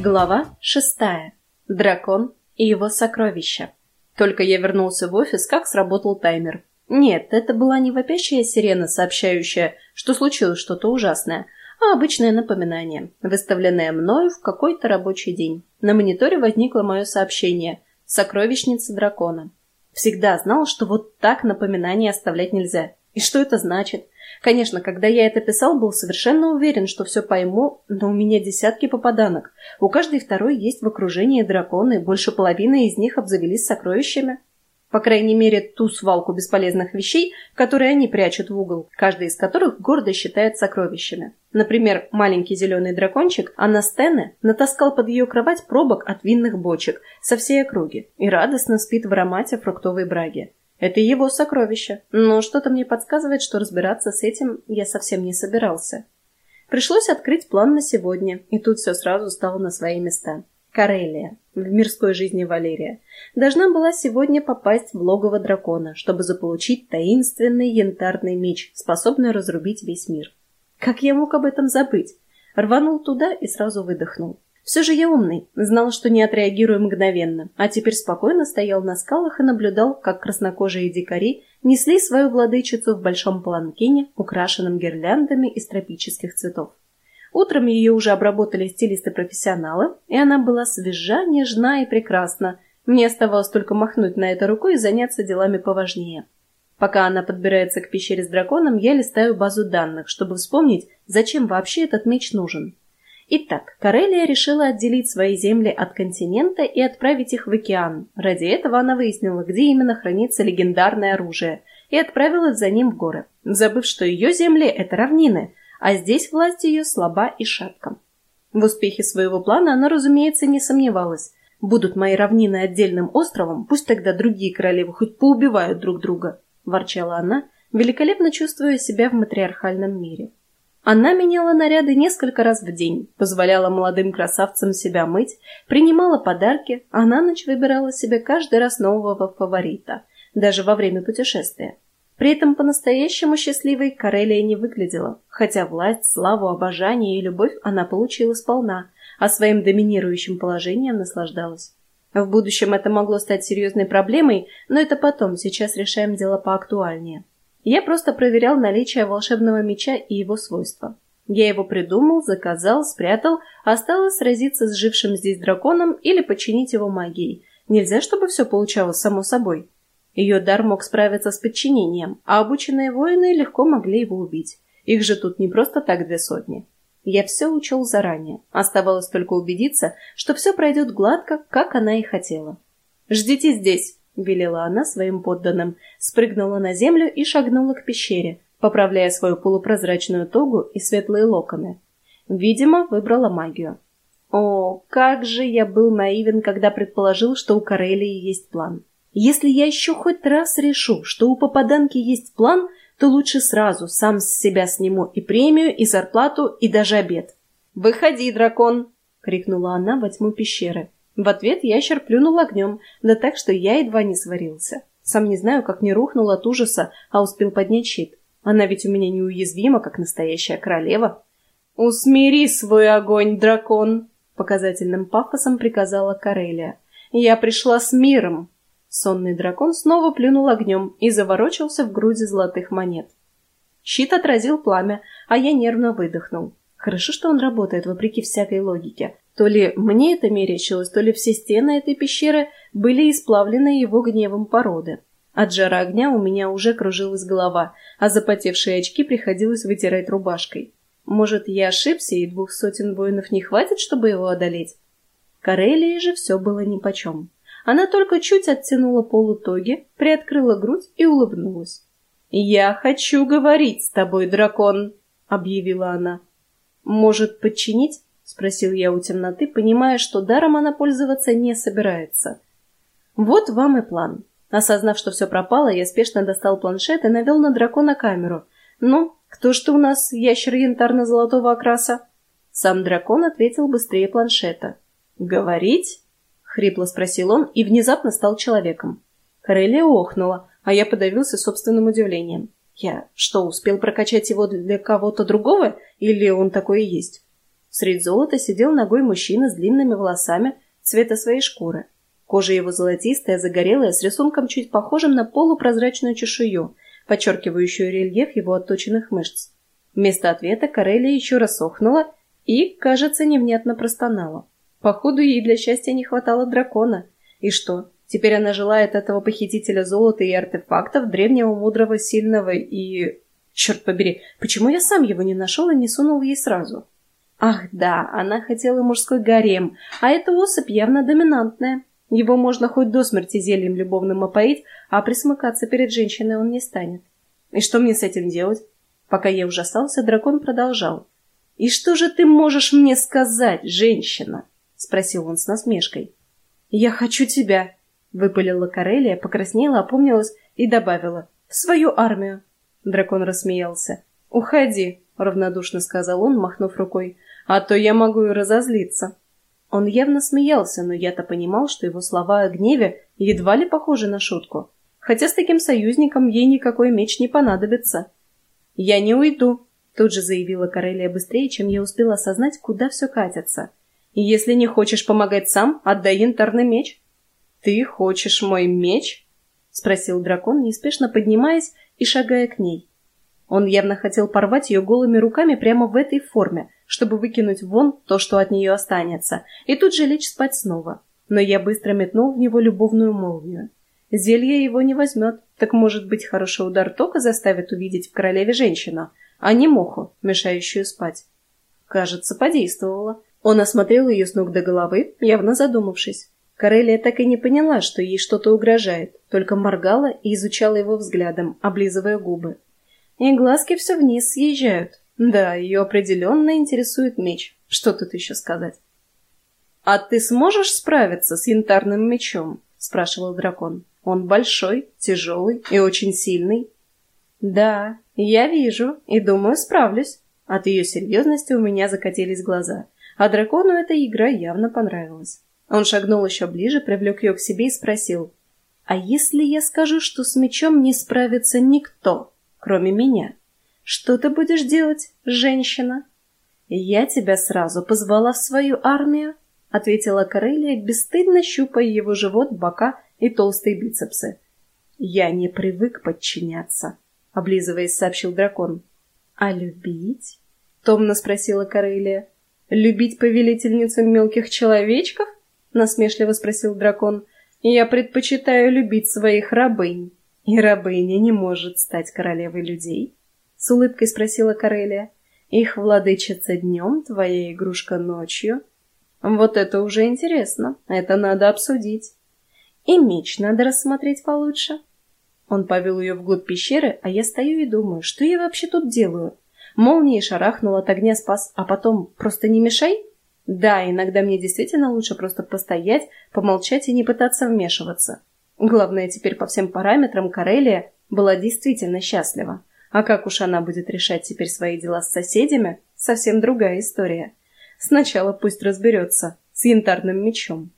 Глава шестая. Дракон и его сокровища. Только я вернулся в офис, как сработал таймер. Нет, это была не вопящая сирена, сообщающая, что случилось что-то ужасное, а обычное напоминание, выставленное мною в какой-то рабочий день. На мониторе возникло мое сообщение «Сокровищница дракона». Всегда знал, что вот так напоминание оставлять нельзя. И что это значит? Конечно, когда я это писал, был совершенно уверен, что все пойму, но у меня десятки попаданок. У каждой второй есть в окружении драконы, больше половины из них обзавелись сокровищами. По крайней мере, ту свалку бесполезных вещей, которые они прячут в угол, каждый из которых гордо считает сокровищами. Например, маленький зеленый дракончик Анастене натаскал под ее кровать пробок от винных бочек со всей округи и радостно спит в аромате фруктовой браги. Это его сокровище, но что-то мне подсказывает, что разбираться с этим я совсем не собирался. Пришлось открыть план на сегодня, и тут все сразу стало на свои места. Карелия, в мирской жизни Валерия, должна была сегодня попасть в логово дракона, чтобы заполучить таинственный янтарный меч, способный разрубить весь мир. Как я мог об этом забыть? Рванул туда и сразу выдохнул. Все же я умный, знал, что не отреагирую мгновенно, а теперь спокойно стоял на скалах и наблюдал, как краснокожие дикари несли свою владычицу в большом паланкине, украшенном гирляндами из тропических цветов. Утром ее уже обработали стилисты-профессионалы, и она была свежа, нежна и прекрасна. Мне оставалось только махнуть на это рукой и заняться делами поважнее. Пока она подбирается к пещере с драконом, я листаю базу данных, чтобы вспомнить, зачем вообще этот меч нужен. Итак, Карелия решила отделить свои земли от континента и отправить их в океан. Ради этого она выяснила, где именно хранится легендарное оружие, и отправилась за ним в горы, забыв, что ее земли — это равнины, а здесь власть ее слаба и шатка. В успехе своего плана она, разумеется, не сомневалась. Будут мои равнины отдельным островом, пусть тогда другие королевы хоть поубивают друг друга, — ворчала она, великолепно чувствуя себя в матриархальном мире. Она меняла наряды несколько раз в день, позволяла молодым красавцам себя мыть, принимала подарки, а на ночь выбирала себе каждый раз нового фаворита, даже во время путешествия. При этом по-настоящему счастливой Карелия не выглядела, хотя власть, славу, обожание и любовь она получила сполна, а своим доминирующим положением наслаждалась. В будущем это могло стать серьезной проблемой, но это потом, сейчас решаем дело поактуальнее. Я просто проверял наличие волшебного меча и его свойства. Я его придумал, заказал, спрятал, осталось сразиться с жившим здесь драконом или починить его магией. Нельзя, чтобы все получалось само собой. Ее дар мог справиться с подчинением, а обученные воины легко могли его убить. Их же тут не просто так две сотни. Я все учел заранее. Оставалось только убедиться, что все пройдет гладко, как она и хотела. «Ждите здесь!» — велела она своим подданным, спрыгнула на землю и шагнула к пещере, поправляя свою полупрозрачную тогу и светлые локоны. Видимо, выбрала магию. О, как же я был наивен, когда предположил, что у Карелии есть план. Если я еще хоть раз решу, что у попаданки есть план, то лучше сразу сам с себя сниму и премию, и зарплату, и даже обед. «Выходи, дракон!» — крикнула она во тьму пещеры. В ответ ящер плюнул огнем, да так, что я едва не сварился. Сам не знаю, как не рухнул от ужаса, а успел поднять щит. Она ведь у меня неуязвима, как настоящая королева. «Усмири свой огонь, дракон!» — показательным пафосом приказала Карелия. «Я пришла с миром!» Сонный дракон снова плюнул огнем и заворочился в груди золотых монет. Щит отразил пламя, а я нервно выдохнул. Хорошо, что он работает, вопреки всякой логике. То ли мне это мерещилось, то ли все стены этой пещеры были исплавлены его гневом породы. От жара огня у меня уже кружилась голова, а запотевшие очки приходилось вытирать рубашкой. Может, я ошибся, и двух сотен воинов не хватит, чтобы его одолеть? Карелии же все было нипочем. Она только чуть оттянула полу тоги, приоткрыла грудь и улыбнулась. «Я хочу говорить с тобой, дракон!» — объявила она. «Может, подчинить?» — спросил я у темноты, понимая, что даром она пользоваться не собирается. «Вот вам и план». Осознав, что все пропало, я спешно достал планшет и навел на дракона камеру. «Ну, кто что у нас, ящер янтарно-золотого окраса?» Сам дракон ответил быстрее планшета. «Говорить?» — хрипло спросил он и внезапно стал человеком. Карелия охнула, а я подавился собственным удивлением. Я что, успел прокачать его для кого-то другого, или он такой и есть? Средь золота сидел ногой мужчина с длинными волосами цвета своей шкуры. Кожа его золотистая, загорелая, с рисунком чуть похожим на полупрозрачную чешую, подчеркивающую рельеф его отточенных мышц. Вместо ответа Карелия еще раз охнула и, кажется, невнятно простонала. Походу, ей для счастья не хватало дракона. И что, теперь она желает этого похитителя золота и артефактов, древнего, мудрого, сильного и... Черт побери, почему я сам его не нашел и не сунул ей сразу? Ах да, она хотела мужской гарем, а эта особь явно доминантная. Его можно хоть до смерти зельем любовным опоить, а присмыкаться перед женщиной он не станет. И что мне с этим делать? Пока я ужасался, дракон продолжал. «И что же ты можешь мне сказать, женщина?» — спросил он с насмешкой. «Я хочу тебя», — выпалила Карелия, покраснела, опомнилась и добавила. «В свою армию». Дракон рассмеялся. «Уходи», — равнодушно сказал он, махнув рукой, «а то я могу и разозлиться». Он явно смеялся, но я-то понимал, что его слова о гневе едва ли похожи на шутку. Хотя с таким союзником ей никакой меч не понадобится. «Я не уйду», — тут же заявила Карелия быстрее, чем я успела осознать, куда все катится. «Если не хочешь помогать сам, отдай янтарный меч». «Ты хочешь мой меч?» — спросил дракон, неспешно поднимаясь и шагая к ней. Он явно хотел порвать ее голыми руками прямо в этой форме, чтобы выкинуть вон то, что от нее останется, и тут же лечь спать снова. Но я быстро метнул в него любовную молнию. Зелье его не возьмет, так, может быть, хороший удар тока заставит увидеть в королеве женщину, а не муху, мешающую спать. Кажется, подействовало. Он осмотрел ее с ног до головы, явно задумавшись. Карелия так и не поняла, что ей что-то угрожает, только моргала и изучала его взглядом, облизывая губы. И глазки все вниз съезжают. Да, ее определенно интересует меч. Что тут еще сказать? «А ты сможешь справиться с янтарным мечом?» — спрашивал дракон. Он большой, тяжелый и очень сильный. Да, я вижу и думаю, справлюсь. От ее серьезности у меня закатились глаза, а дракону эта игра явно понравилась. Он шагнул еще ближе, привлек ее к себе и спросил, «А если я скажу, что с мечом не справится никто, кроме меня? Что ты будешь делать, женщина?» «Я тебя сразу позвала в свою армию», — ответила Карелия, бесстыдно щупая его живот, бока и толстые бицепсы. «Я не привык подчиняться», — облизываясь, сообщил дракон. «А любить?» — томно спросила Карелия. «Любить повелительницу мелких человечков?» — насмешливо спросил дракон. «Я предпочитаю любить своих рабынь, и рабыня не может стать королевой людей?» — с улыбкой спросила Карелия. «Их владычица днем, твоя игрушка ночью?» «Вот это уже интересно, это надо обсудить». И меч надо рассмотреть получше. Он повел ее вглубь пещеры, а я стою и думаю, что я вообще тут делаю? Молнией шарахнул от огня спас, а потом просто не мешай? Да, иногда мне действительно лучше просто постоять, помолчать и не пытаться вмешиваться. Главное, теперь по всем параметрам Карелия была действительно счастлива. А как уж она будет решать теперь свои дела с соседями, совсем другая история. Сначала пусть разберется с янтарным мечом.